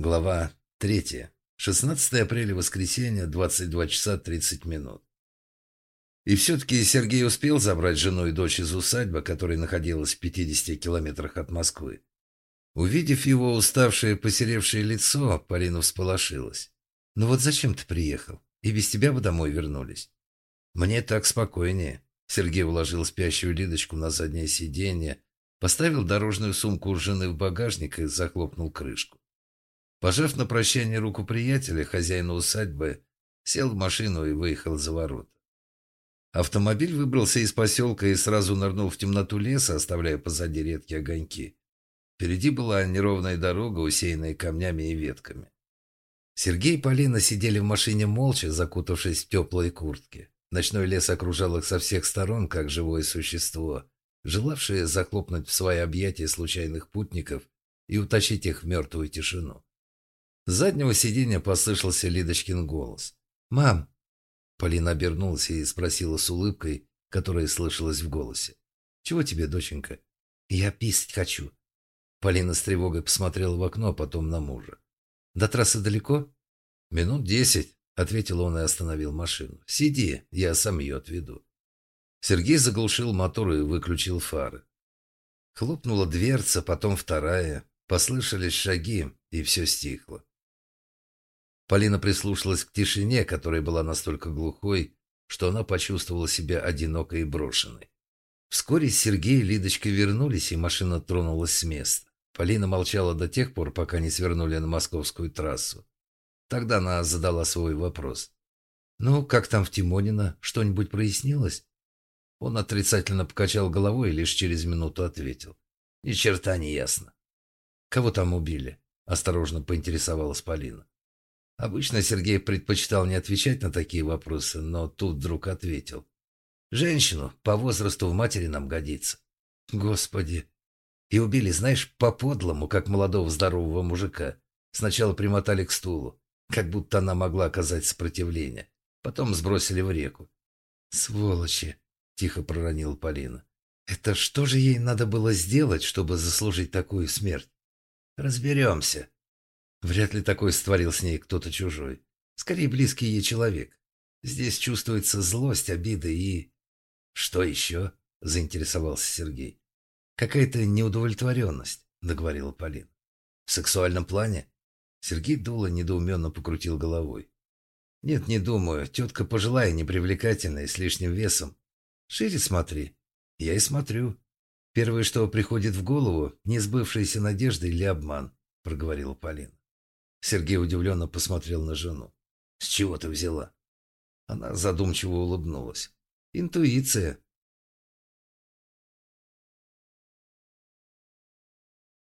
Глава 3. 16 апреля, воскресенье, 22 часа 30 минут. И все-таки Сергей успел забрать жену и дочь из усадьбы, которая находилась в 50 километрах от Москвы. Увидев его уставшее, посеревшее лицо, Полина всполошилась. «Ну вот зачем ты приехал? И без тебя бы домой вернулись». «Мне так спокойнее». Сергей уложил спящую Лидочку на заднее сиденье, поставил дорожную сумку у жены в багажник и захлопнул крышку. Пожав на прощание руку приятеля, хозяина усадьбы сел в машину и выехал за ворота. Автомобиль выбрался из поселка и сразу нырнул в темноту леса, оставляя позади редкие огоньки. Впереди была неровная дорога, усеянная камнями и ветками. Сергей и Полина сидели в машине молча, закутавшись в теплые куртки. Ночной лес окружал их со всех сторон, как живое существо, желавшее захлопнуть в свои объятия случайных путников и утащить их в мертвую тишину. С заднего сиденья послышался Лидочкин голос. «Мам!» Полина обернулась и спросила с улыбкой, которая слышалась в голосе. «Чего тебе, доченька?» «Я писать хочу». Полина с тревогой посмотрела в окно, а потом на мужа. «До трассы далеко?» «Минут десять», — ответил он и остановил машину. «Сиди, я сам ее отведу». Сергей заглушил мотор и выключил фары. Хлопнула дверца, потом вторая. Послышались шаги, и все стихло. Полина прислушалась к тишине, которая была настолько глухой, что она почувствовала себя одинокой и брошенной. Вскоре Сергей и Лидочка вернулись, и машина тронулась с места. Полина молчала до тех пор, пока не свернули на московскую трассу. Тогда она задала свой вопрос. «Ну, как там в Тимонино? Что-нибудь прояснилось?» Он отрицательно покачал головой и лишь через минуту ответил. «Ни черта не ясно». «Кого там убили?» – осторожно поинтересовалась Полина. Обычно Сергей предпочитал не отвечать на такие вопросы, но тут вдруг ответил. «Женщину по возрасту в матери нам годится». «Господи!» И убили, знаешь, по-подлому, как молодого здорового мужика. Сначала примотали к стулу, как будто она могла оказать сопротивление. Потом сбросили в реку. «Сволочи!» — тихо проронила Полина. «Это что же ей надо было сделать, чтобы заслужить такую смерть?» «Разберемся», Вряд ли такой створил с ней кто-то чужой. Скорее, близкий ей человек. Здесь чувствуется злость, обида и... Что еще? Заинтересовался Сергей. Какая-то неудовлетворенность, договорила Полина. В сексуальном плане? Сергей Дула недоуменно покрутил головой. Нет, не думаю. Тетка пожилая, непривлекательная, с лишним весом. Шире смотри. Я и смотрю. Первое, что приходит в голову, несбывшаяся надежда или обман, проговорила Полина. Сергей удивленно посмотрел на жену. «С чего ты взяла?» Она задумчиво улыбнулась. «Интуиция»,